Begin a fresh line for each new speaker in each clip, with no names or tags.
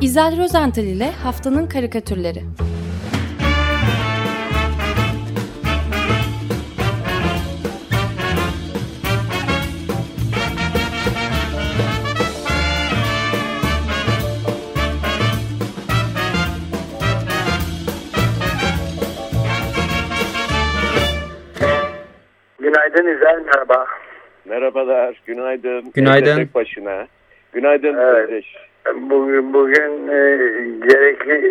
İzel Rozental ile Haftanın Karikatürleri
Günaydın İzel, merhaba.
Merhabalar, günaydın.
Günaydın.
Tek başına. Günaydın
Evet.
kardeş.
Bugün, bugün e, gerekli e,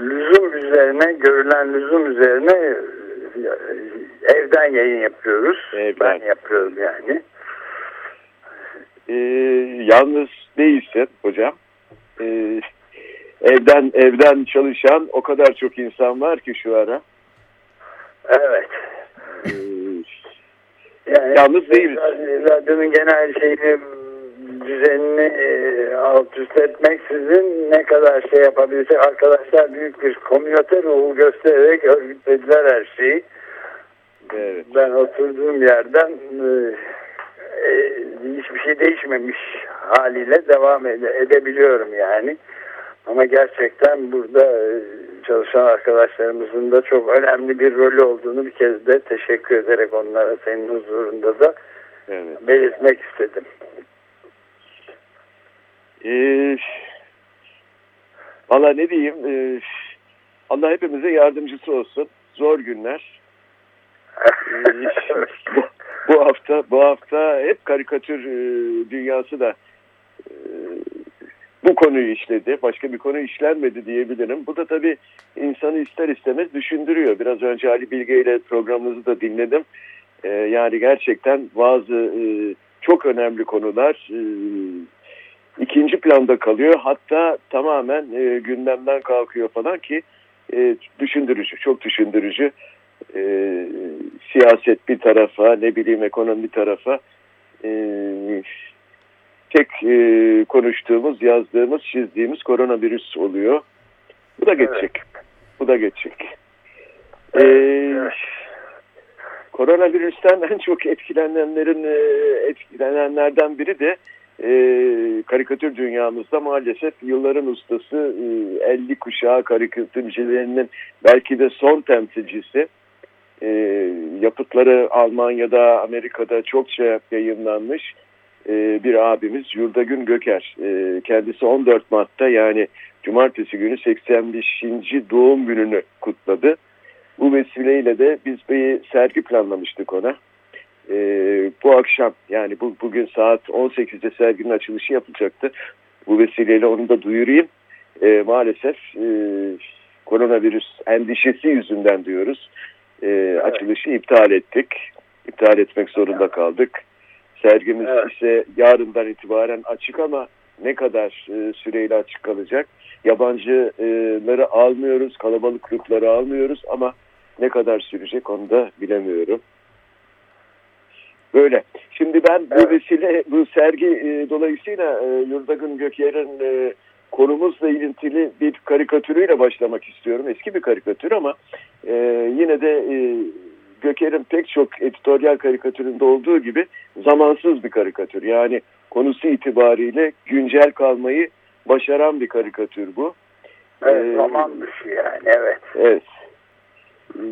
lüzum üzerine, görülen lüzum üzerine e, evden yayın yapıyoruz.
Evden.
Ben yapıyorum yani.
Ee, yalnız değilsin hocam. Ee, evden evden çalışan o kadar çok insan var ki şu ara.
Evet.
Ee,
Yani
Yalnız değiliz.
Radyonun genel şeyini düzenini e, alt üst etmeksizin ne kadar şey yapabilsek arkadaşlar büyük bir komünite ruhu göstererek örgütlediler her şeyi.
evet.
Ben oturduğum yerden e, e, hiçbir şey değişmemiş haliyle devam ede- edebiliyorum yani. Ama gerçekten burada e, çalışan arkadaşlarımızın da çok önemli bir rolü olduğunu bir kez de teşekkür ederek onlara senin huzurunda da
evet.
belirtmek istedim.
Ee, Valla ne diyeyim? Ee, Allah hepimize yardımcısı olsun. Zor günler. Ee, bu, bu hafta bu hafta hep karikatür e, dünyası da e, bu konuyu işledi. Başka bir konu işlenmedi diyebilirim. Bu da tabii insanı ister istemez düşündürüyor. Biraz önce Ali Bilge ile programınızı da dinledim. E, yani gerçekten bazı e, çok önemli konular e, ikinci planda kalıyor. Hatta tamamen e, gündemden kalkıyor falan ki e, düşündürücü, çok düşündürücü. E, siyaset bir tarafa, ne bileyim ekonomi tarafa. E, tek e, konuştuğumuz, yazdığımız, çizdiğimiz koronavirüs oluyor. Bu da geçecek. Bu da geçecek. E, koronavirüsten en çok etkilenenlerin e, etkilenenlerden biri de e, karikatür dünyamızda maalesef yılların ustası e, 50 kuşağı karikatürcülerinin belki de son temsilcisi. E, yapıtları Almanya'da Amerika'da çokça yayınlanmış e, bir abimiz Yurdagün Göker. E, kendisi 14 Mart'ta yani cumartesi günü 85. doğum gününü kutladı. Bu vesileyle de biz bir sergi planlamıştık ona ee, bu akşam yani bu, bugün saat 18'de serginin açılışı yapılacaktı. Bu vesileyle onu da duyurayım. Ee, maalesef e, koronavirüs endişesi yüzünden diyoruz. Ee, Açılışı iptal ettik. İptal etmek zorunda kaldık. Sergimiz
Evet.
ise yarından itibaren açık ama ne kadar e, süreyle açık kalacak? Yabancıları almıyoruz, kalabalık grupları almıyoruz ama ne kadar sürecek onu da bilemiyorum. Böyle. Şimdi ben bu
Evet.
vesile, bu sergi e, dolayısıyla e, Yurdagın Gökyer'in e, konumuzla ilintili bir karikatürüyle başlamak istiyorum. Eski bir karikatür ama e, yine de e, Göker'in pek çok editoryal karikatüründe olduğu gibi zamansız bir karikatür. Yani konusu itibariyle güncel kalmayı başaran bir karikatür bu.
Evet,
Ee,
zaman dışı yani evet.
Evet.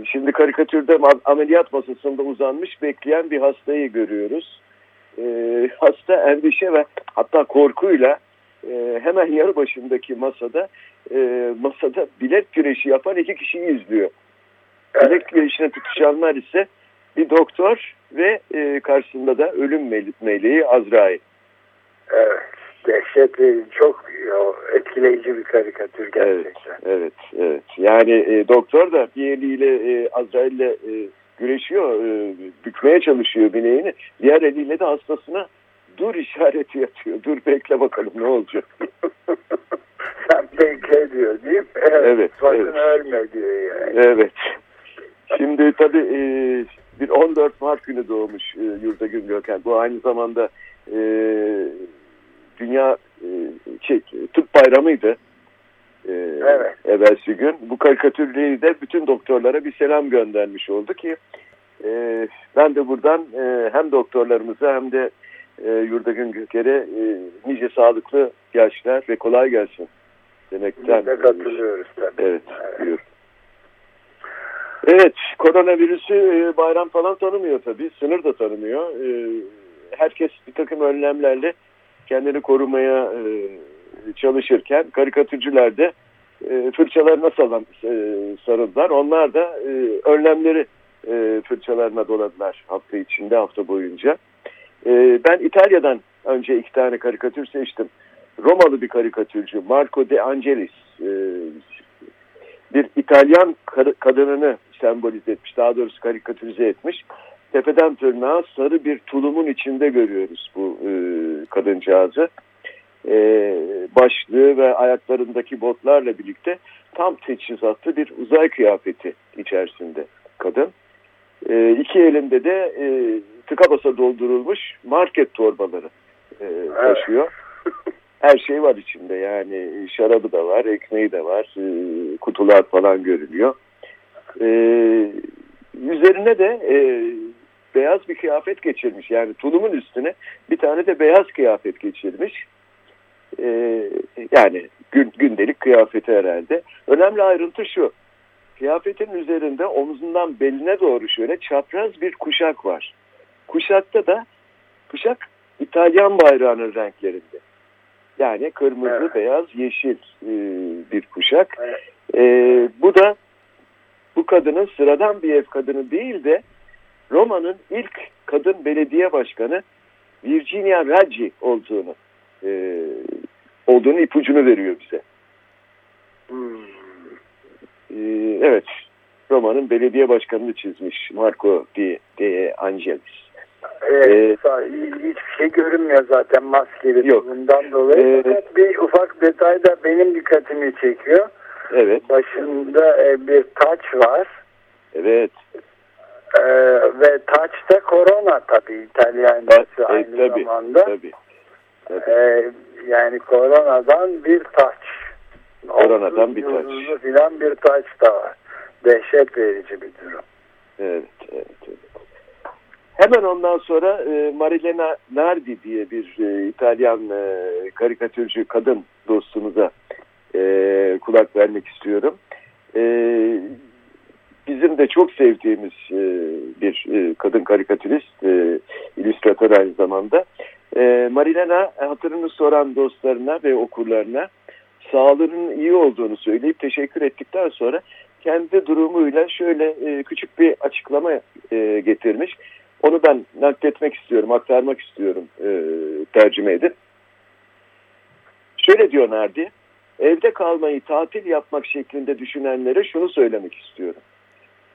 Şimdi karikatürde ameliyat masasında uzanmış bekleyen bir hastayı görüyoruz. Ee, hasta endişe ve hatta korkuyla e, hemen yarı başındaki masada e, masada bilek güreşi yapan iki kişiyi izliyor. Bilek güreşine tutuşanlar ise bir doktor ve e, karşısında da ölüm mele- meleği Azrail.
Evet. Dehşetli, çok o, etkileyici bir karikatür gerçekten.
Evet, evet. Yani e, doktor da bir eliyle e, Azrail'le e, güreşiyor, e, bükmeye çalışıyor bileğini. Diğer eliyle de hastasına dur işareti yapıyor. Dur bekle bakalım ne olacak.
Sen bekle diyor değil mi?
Evet,
Sakın
evet.
ölme diyor yani.
Evet. Şimdi tabii e, bir 14 Mart günü doğmuş e, Yurdagül Gökhan. Bu aynı zamanda e, Dünya e, şey, Tıp Bayramı'ydı. E,
Evet.
Evvelsi gün. Bu karikatürleri de bütün doktorlara bir selam göndermiş oldu ki e, ben de buradan e, hem doktorlarımıza hem de e, Yurdagün Göker'e e, nice sağlıklı yaşlar ve kolay gelsin demekten.
Biz de katılıyoruz tabii.
Evet, evet. Evet, koronavirüsü e, bayram falan tanımıyor tabii. Sınır da tanımıyor. E, herkes bir takım önlemlerle kendini korumaya e, çalışırken karikatürcüler de fırçalarına salan, sarıldılar. Onlar da önlemleri fırçalarına doladılar hafta içinde, hafta boyunca. Ben İtalya'dan önce iki tane karikatür seçtim. Romalı bir karikatürcü Marco De Angelis bir İtalyan kadınını sembolize etmiş. Daha doğrusu karikatürize etmiş. Tepeden tırnağa sarı bir tulumun içinde görüyoruz bu e, kadıncağızı. E, başlığı ve ayaklarındaki botlarla birlikte tam teçhizatlı bir uzay kıyafeti içerisinde kadın. E, iki elinde de e, tıka basa doldurulmuş market torbaları e, taşıyor. Her şey var içinde yani şarabı da var, ekmeği de var, e, kutular falan görülüyor. E, üzerine de e, beyaz bir kıyafet geçirmiş. Yani tulumun üstüne bir tane de beyaz kıyafet geçirmiş. E, yani gün, gündelik kıyafeti herhalde. Önemli ayrıntı şu. Kıyafetin üzerinde omuzundan beline doğru şöyle çapraz bir kuşak var. Kuşakta da kuşak İtalyan bayrağının renklerinde. Yani kırmızı, evet. beyaz, yeşil e, bir kuşak. Evet. E, bu da bu kadının sıradan bir ev kadını değil de Roma'nın ilk kadın belediye başkanı Virginia Raggi olduğunu e, olduğunu ipucunu veriyor bize. Hmm. E, evet, Roma'nın belediye başkanını çizmiş Marco Di, De Angelis.
Evet, ee, hiçbir şey görünmüyor zaten maskeli yok. bundan dolayı. Ee, bir ufak detay da benim dikkatimi çekiyor.
Evet.
Başında e, bir taç var.
Evet.
Ee, ve taç da korona tabii İtalyancası e, aynı tabii, zamanda.
Tabii.
tabii. Ee, yani koronadan bir taç.
Koronadan bir taç.
Filan bir taç da var. Dehşet verici bir durum.
Evet, evet, evet. Hemen ondan sonra e, Marilena Nardi diye bir e, İtalyan e, karikatürcü kadın dostumuza e, kulak vermek istiyorum. E, bizim de çok sevdiğimiz e, bir e, kadın karikatürist, e, illüstratör aynı zamanda. E, Marilena hatırını soran dostlarına ve okurlarına sağlığının iyi olduğunu söyleyip teşekkür ettikten sonra kendi durumuyla şöyle e, küçük bir açıklama e, getirmiş. Onu ben nakletmek istiyorum, aktarmak istiyorum e, tercüme edip. Şöyle diyor Nerdi, evde kalmayı tatil yapmak şeklinde düşünenlere şunu söylemek istiyorum.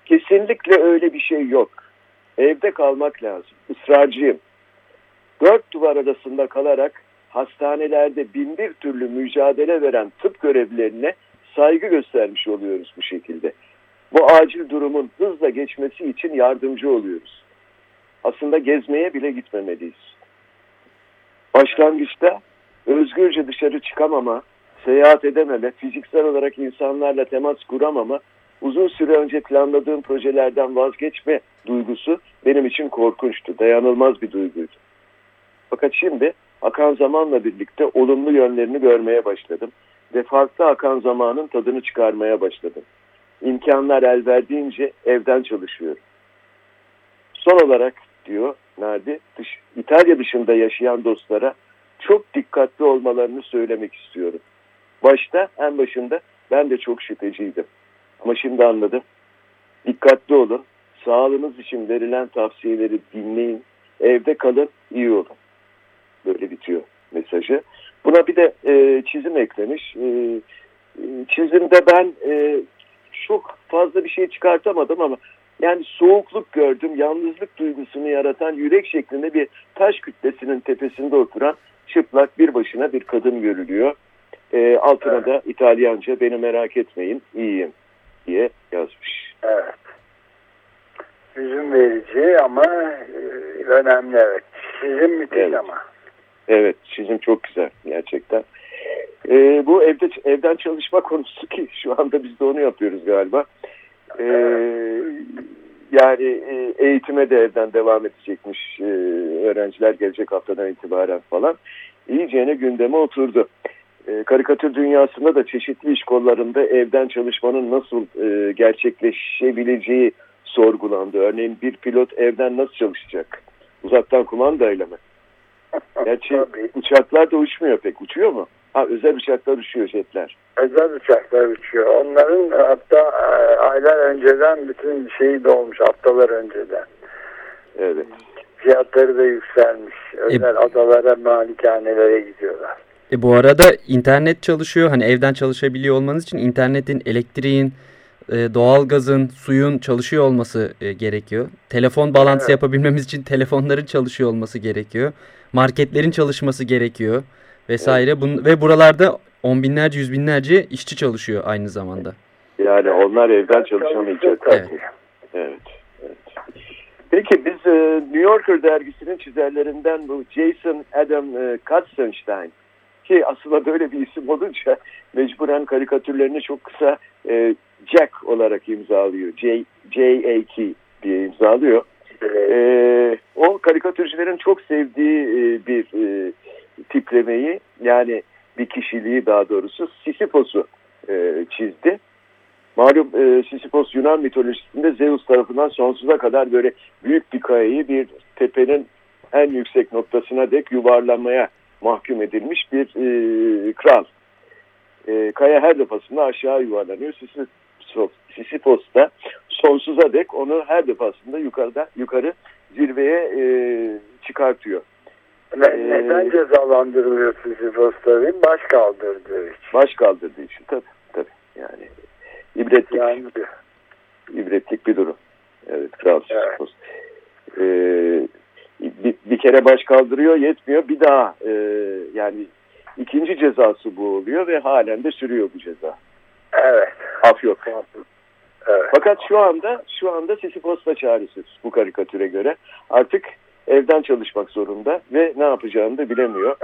Kesinlikle öyle bir şey yok. Evde kalmak lazım. Israrcıyım. Dört duvar arasında kalarak hastanelerde bin bir türlü mücadele veren tıp görevlilerine saygı göstermiş oluyoruz bu şekilde. Bu acil durumun hızla geçmesi için yardımcı oluyoruz aslında gezmeye bile gitmemeliyiz. Başlangıçta özgürce dışarı çıkamama, seyahat edememe, fiziksel olarak insanlarla temas kuramama, uzun süre önce planladığım projelerden vazgeçme duygusu benim için korkunçtu, dayanılmaz bir duyguydu. Fakat şimdi akan zamanla birlikte olumlu yönlerini görmeye başladım ve farklı akan zamanın tadını çıkarmaya başladım. İmkanlar el verdiğince evden çalışıyorum. Son olarak diyor Nadi. Dış, İtalya dışında yaşayan dostlara çok dikkatli olmalarını söylemek istiyorum. Başta en başında ben de çok şüpheciydim. Ama şimdi anladım. Dikkatli olun. Sağlığınız için verilen tavsiyeleri dinleyin. Evde kalın, iyi olun. Böyle bitiyor mesajı. Buna bir de e, çizim eklemiş. E, e çizimde ben e, çok fazla bir şey çıkartamadım ama yani soğukluk gördüm, yalnızlık duygusunu yaratan yürek şeklinde bir taş kütlesinin tepesinde oturan çıplak bir başına bir kadın görülüyor. E, altına da İtalyanca beni merak etmeyin iyiyim diye yazmış.
Evet. Hüzün verici ama e, önemli evet. Çizim müthiş evet. ama.
Evet çizim çok güzel gerçekten. E, bu evde evden çalışma konusu ki şu anda biz de onu yapıyoruz galiba. E, yani e, eğitime de evden devam edecekmiş e, öğrenciler gelecek haftadan itibaren falan. İyicene gündeme oturdu. E, karikatür dünyasında da çeşitli iş kollarında evden çalışmanın nasıl e, gerçekleşebileceği sorgulandı. Örneğin bir pilot evden nasıl çalışacak? Uzaktan kumandayla mı? Gerçi uçaklar da uçmuyor pek. Uçuyor mu? Ha özel uçaklar uçuyor jetler.
Özel uçaklar uçuyor. Onların hatta e, aylar önceden bütün şeyi dolmuş haftalar önceden.
Evet.
Fiyatları da yükselmiş. Özel e, adalara, malikanelere gidiyorlar.
E bu arada internet çalışıyor. Hani evden çalışabiliyor olmanız için internetin, elektriğin, e, doğalgazın, suyun çalışıyor olması e, gerekiyor. Telefon bağlantısı evet. yapabilmemiz için telefonların çalışıyor olması gerekiyor. Marketlerin çalışması gerekiyor vesaire. Evet. Bun ve buralarda on binlerce, yüz binlerce işçi çalışıyor aynı zamanda.
Yani onlar evden çalışamayacak. Evet. evet. evet. Peki biz e, New Yorker dergisinin çizerlerinden bu Jason Adam e, Katzenstein ki aslında böyle bir isim olunca mecburen karikatürlerini çok kısa e, Jack olarak imzalıyor. J, J-A-K diye imzalıyor. E, o karikatürcülerin çok sevdiği e, bir e, tiplemeyi yani bir kişiliği daha doğrusu Sisyphos'u e, çizdi. Malum e, Sisyphos Yunan mitolojisinde Zeus tarafından sonsuza kadar böyle büyük bir kayayı bir tepenin en yüksek noktasına dek yuvarlanmaya mahkum edilmiş bir e, kral. E, kaya her defasında aşağı yuvarlanıyor. Sisyphos, da sonsuza dek onu her defasında yukarıda yukarı zirveye e, çıkartıyor.
Ne, ee, neden cezalandırılıyor Sisyphos tabii? Baş kaldırdığı için.
Baş kaldırdığı için tabii. tabii. Yani ibretlik. Yani, ibretlik bir durum. Evet Kral Sisyphos. Evet. Ee, bir, bir kere baş kaldırıyor yetmiyor bir daha e, yani ikinci cezası bu oluyor ve halen de sürüyor bu ceza.
Evet.
Af yok. Evet. Fakat şu anda şu anda Sisyphos da çaresiz bu karikatüre göre. Artık evden çalışmak zorunda ve ne yapacağını da bilemiyor.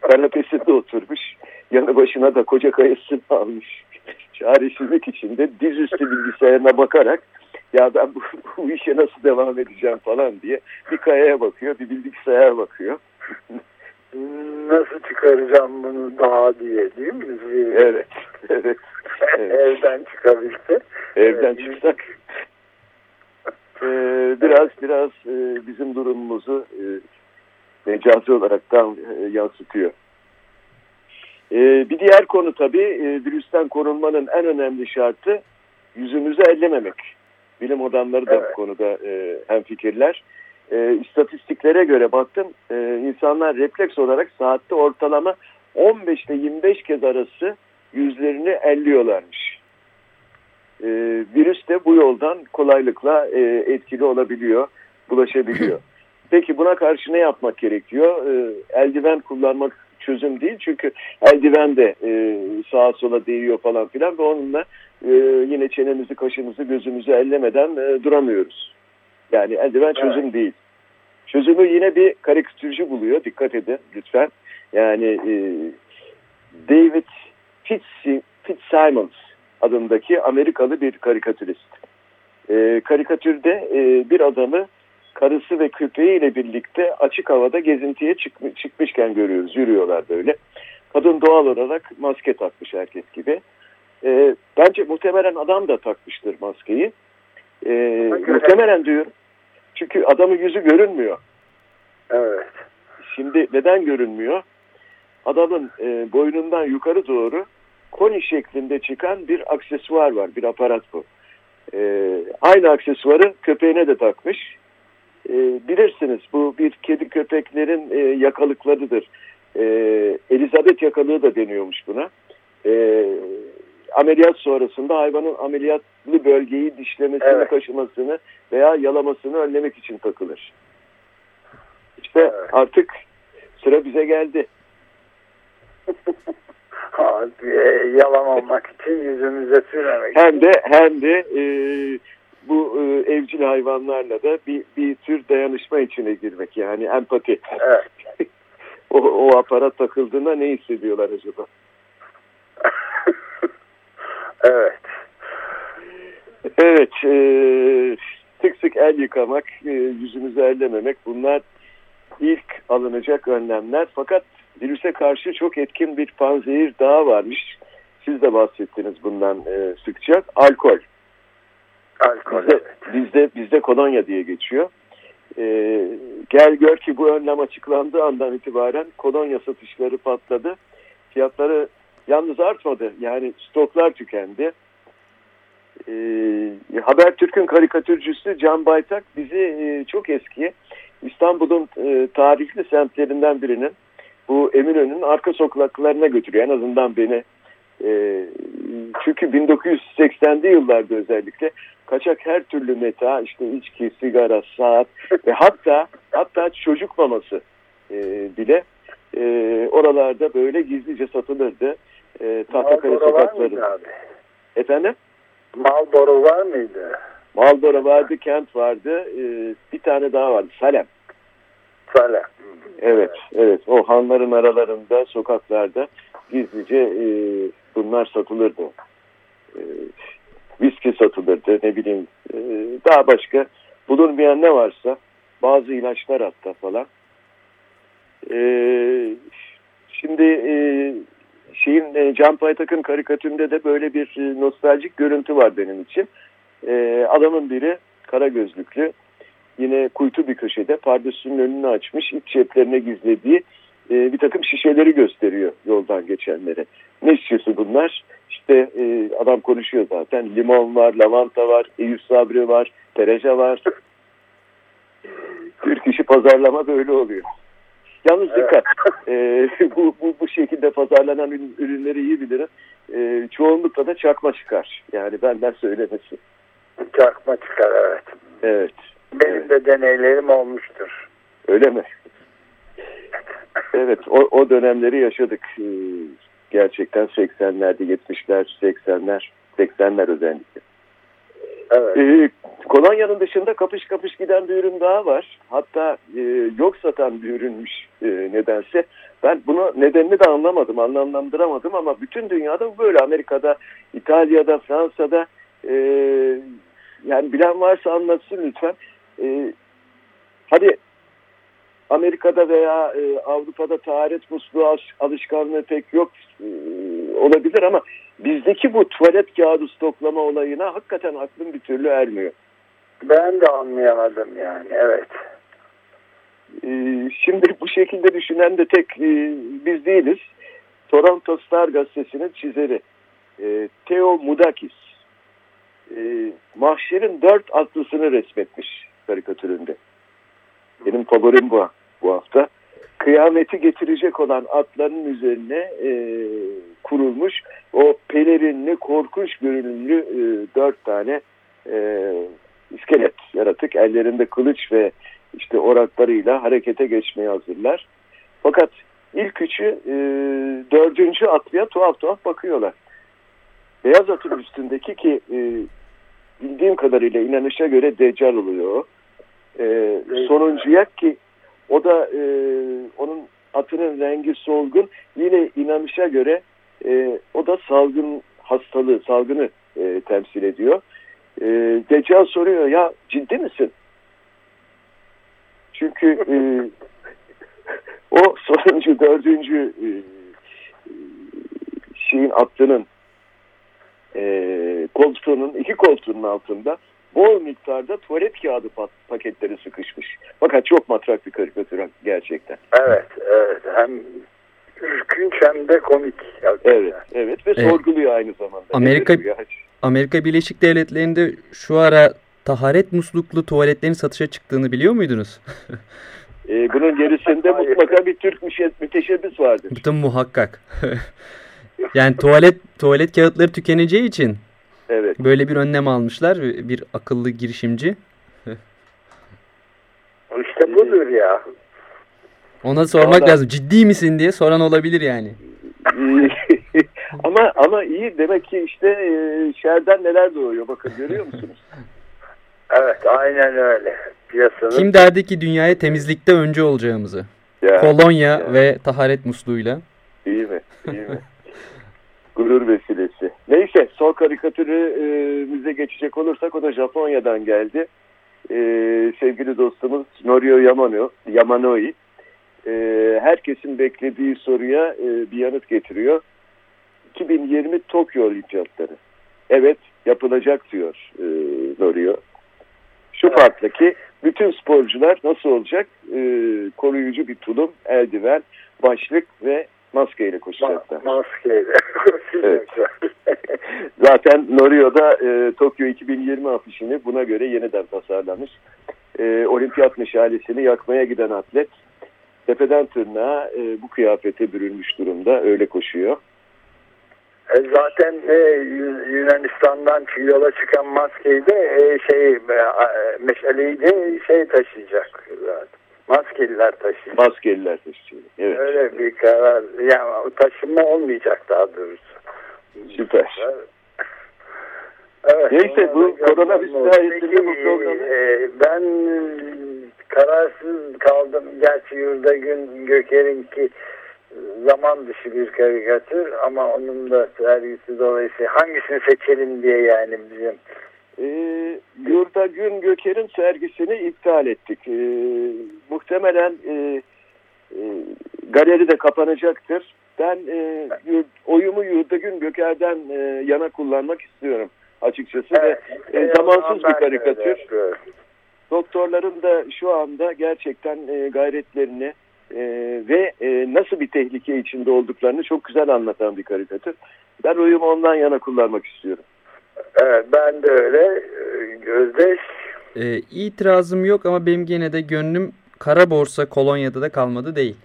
Kanepesinde oturmuş. Yanı başına da koca kayısını almış. Çaresizlik içinde dizüstü bilgisayarına bakarak ya ben bu, bu işe nasıl devam edeceğim falan diye bir kayaya bakıyor, bir bilgisayar bakıyor.
nasıl çıkaracağım bunu daha diye değil mi?
Evet, evet. evet.
Evden çıkabilse.
Evden evet. çıksak. Ee, biraz biraz e, bizim durumumuzu e, mecazi olaraktan e, yansıtıyor. E, bir diğer konu tabii e, virüsten korunmanın en önemli şartı yüzümüzü ellememek. Bilim adamları da evet. bu konuda e, hemfikirler. E, istatistiklere göre baktım e, insanlar refleks olarak saatte ortalama 15 ile 25 kez arası yüzlerini elliyorlarmış. E, virüs de bu yoldan kolaylıkla e, etkili olabiliyor, bulaşabiliyor. Peki buna karşı ne yapmak gerekiyor? E, eldiven kullanmak çözüm değil çünkü eldiven de e, sağa sola değiyor falan filan ve onunla e, yine çenemizi, kaşımızı, gözümüzü ellemeden e, duramıyoruz. Yani eldiven çözüm evet. değil. Çözümü yine bir karikatürcü buluyor. Dikkat edin lütfen. Yani e, David Fitz, Fitzsimons adındaki Amerikalı bir karikatürist. E, karikatürde e, bir adamı karısı ve köpeğiyle birlikte açık havada gezintiye çıkmış, çıkmışken görüyoruz. Yürüyorlar böyle. Kadın doğal olarak maske takmış herkes gibi. E, bence muhtemelen adam da takmıştır maskeyi. E, muhtemelen diyorum. Çünkü adamın yüzü görünmüyor.
Evet.
Şimdi neden görünmüyor? Adamın e, boynundan yukarı doğru koni şeklinde çıkan bir aksesuar var. Bir aparat bu. E, aynı aksesuarı köpeğine de takmış. E, bilirsiniz bu bir kedi köpeklerin e, yakalıklarıdır. E, Elizabeth yakalığı da deniyormuş buna. E, ameliyat sonrasında hayvanın ameliyatlı bölgeyi dişlemesini, evet. kaşımasını veya yalamasını önlemek için takılır. İşte evet. artık sıra bize geldi.
Yalamamak için yüzümüze sürmemek
Hem de hem de e, bu e, evcil hayvanlarla da bir, bir tür dayanışma içine girmek yani empati.
Evet.
o, o aparat takıldığında ne hissediyorlar acaba?
Evet.
Evet. E, sık sık el yıkamak, e, yüzümüzü ellememek bunlar ilk alınacak önlemler. Fakat virüse karşı çok etkin bir panzehir daha varmış. Siz de bahsettiniz bundan e, sıkça. Alkol.
Alkol.
Bizde, bizde, bizde kolonya diye geçiyor. E, gel gör ki bu önlem açıklandığı andan itibaren kolonya satışları patladı. Fiyatları yalnız artmadı. Yani stoklar tükendi. E, Habertürk'ün karikatürcüsü Can Baytak bizi e, çok eski İstanbul'un e, tarihli semtlerinden birinin bu Eminönü'nün arka sokaklarına götürüyor. En azından beni e, çünkü 1980'li yıllarda özellikle kaçak her türlü meta işte içki, sigara, saat ve hatta hatta çocuk maması e, bile e, oralarda böyle gizlice satılırdı. E, Tahtakale sokakları. Efendim?
Malboro var mıydı?
Malboro vardı, Kent vardı. E, bir tane daha vardı. Salem.
Salem.
Evet, evet. O hanların aralarında, sokaklarda gizlice e, bunlar satılırdı. E, viski satılırdı, ne bileyim e, daha başka bulunmayan ne varsa bazı ilaçlar hatta falan. E, şimdi e, şeyin e, Can Paytak'ın karikatüründe de böyle bir e, nostaljik görüntü var benim için. E, adamın biri kara gözlüklü yine kuytu bir köşede pardesünün önünü açmış iç ceplerine gizlediği e, bir takım şişeleri gösteriyor yoldan geçenlere. Ne şişesi bunlar? İşte e, adam konuşuyor zaten. Limon var, lavanta var, Eyüp Sabri var, tereja var. Türk işi pazarlama böyle oluyor. Yalnız dikkat. E, bu, bu, bu şekilde pazarlanan ürünleri iyi bilirim. E, çoğunlukla da çakma çıkar. Yani benden söylemesi.
Çakma çıkar evet.
Evet.
Benim evet. de deneylerim olmuştur.
Öyle mi? Evet o, o dönemleri yaşadık. Ee, gerçekten 80'lerde 70'ler 80'ler 80'ler özellikle.
Evet.
Ee, kolonyanın dışında kapış kapış giden bir ürün daha var. Hatta e, yok satan bir ürünmüş e, nedense. Ben bunu nedenini de anlamadım, anlamlandıramadım ama bütün dünyada böyle. Amerika'da, İtalya'da, Fransa'da e, yani bilen varsa anlatsın lütfen. E, hadi Amerika'da veya e, Avrupa'da taharet musluğu alışkanlığı pek yok e, olabilir ama bizdeki bu tuvalet kağıdı stoklama olayına hakikaten aklım bir türlü ermiyor.
Ben de anlayamadım yani evet.
E, şimdi bu şekilde düşünen de tek e, biz değiliz. Toronto Star gazetesinin çizeri e, Theo Mudakis e, mahşerin dört atlısını resmetmiş karikatüründe. Benim favorim bu, bu hafta. Kıyameti getirecek olan atların üzerine e, kurulmuş o pelerinli, korkunç görünümlü e, dört tane e, iskelet yaratık. Ellerinde kılıç ve işte oraklarıyla harekete geçmeye hazırlar. Fakat ilk üçü e, dördüncü atlıya tuhaf tuhaf bakıyorlar. Beyaz atın üstündeki ki e, bildiğim kadarıyla inanışa göre deccal oluyor. E, sonuncuya ki o da e, onun atının rengi solgun yine inanışa göre e, o da salgın hastalığı, salgını e, temsil ediyor. E, Deccal soruyor ya ciddi misin? Çünkü e, o sonuncu, dördüncü e, şeyin attığının e, koltuğunun, iki koltuğunun altında bol miktarda tuvalet kağıdı paketleri sıkışmış. Fakat çok matrak bir karikatür gerçekten.
Evet, evet. Hem hem de komik.
Evet, evet ve evet. sorguluyor aynı zamanda.
Amerika Amerika Birleşik Devletleri'nde şu ara taharet musluklu tuvaletlerin satışa çıktığını biliyor muydunuz?
e, bunun gerisinde mutlaka bir Türk müteşebbis vardır.
Bütün muhakkak. yani tuvalet tuvalet kağıtları tükeneceği için
Evet.
Böyle bir önlem almışlar bir akıllı girişimci.
İşte budur ya.
Ona sormak Vallahi... lazım. Ciddi misin diye soran olabilir yani.
ama ama iyi demek ki işte e, şerden neler doğuyor bakın görüyor musunuz?
evet aynen öyle. Piyasanın...
Kim derdi ki dünyaya temizlikte önce olacağımızı? Ya, Kolonya ya. ve taharet musluğuyla.
İyi mi? İyi mi? Gurur vesilesi. Neyse son karikatürümüze geçecek olursak o da Japonya'dan geldi. Ee, sevgili dostumuz Norio Yamano, Yamanoi. E, herkesin beklediği soruya e, bir yanıt getiriyor. 2020 Tokyo Olimpiyatları. Evet yapılacak diyor e, Norio. Şu farkla ki bütün sporcular nasıl olacak? E, koruyucu bir tulum, eldiven, başlık ve maskeyle koşacaklar.
Ma maskeyle koşacaklar.
Zaten Norio'da e, Tokyo 2020 afişini buna göre yeniden tasarlamış. E, olimpiyat meşalesini yakmaya giden atlet tepeden tırnağa e, bu kıyafete bürünmüş durumda. Öyle koşuyor.
E zaten e, Yunanistan'dan yola çıkan maskeyi de e, şey e, meşaleyi de şey taşıyacak zaten. Maskeliler taşıyacak.
Maskeliler taşıyacak. Evet.
Öyle bir karar. Yani taşıma olmayacak daha doğrusu.
Süper.
Evet,
Neyse bu koronavirüs sayesinde bu programı...
E, ben kararsız kaldım. Gerçi Yurda Gün Göker'in ki zaman dışı bir karikatür ama onun da sergisi dolayısıyla hangisini seçelim diye yani bizim.
E, Yurda Gün Göker'in sergisini iptal ettik. E, muhtemelen e, e, galeri de kapanacaktır. Ben e, oyumu Yurda Gün Göker'den e, yana kullanmak istiyorum açıkçası
evet,
ve e, zamansız bir karikatür. Doktorların da şu anda gerçekten e, gayretlerini e, ve e, nasıl bir tehlike içinde olduklarını çok güzel anlatan bir karikatür. Ben oyumu ondan yana kullanmak istiyorum.
Evet ben de öyle. Özdeş.
E, itirazım yok ama benim gene de gönlüm kara borsa kolonyada da kalmadı değil.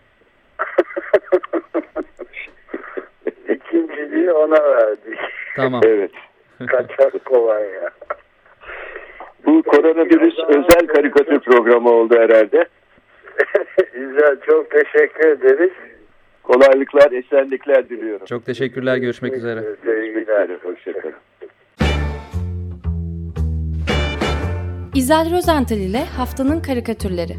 İkinciliği ona verdik.
Tamam.
Evet.
Kaçak kolonya.
Bu koronavirüs özel karikatür programı oldu herhalde.
Güzel, çok teşekkür ederiz.
Kolaylıklar, esenlikler diliyorum.
Çok teşekkürler, görüşmek üzere.
Sevgiler.
Hoşçakalın.
İzel Rozental ile Haftanın Karikatürleri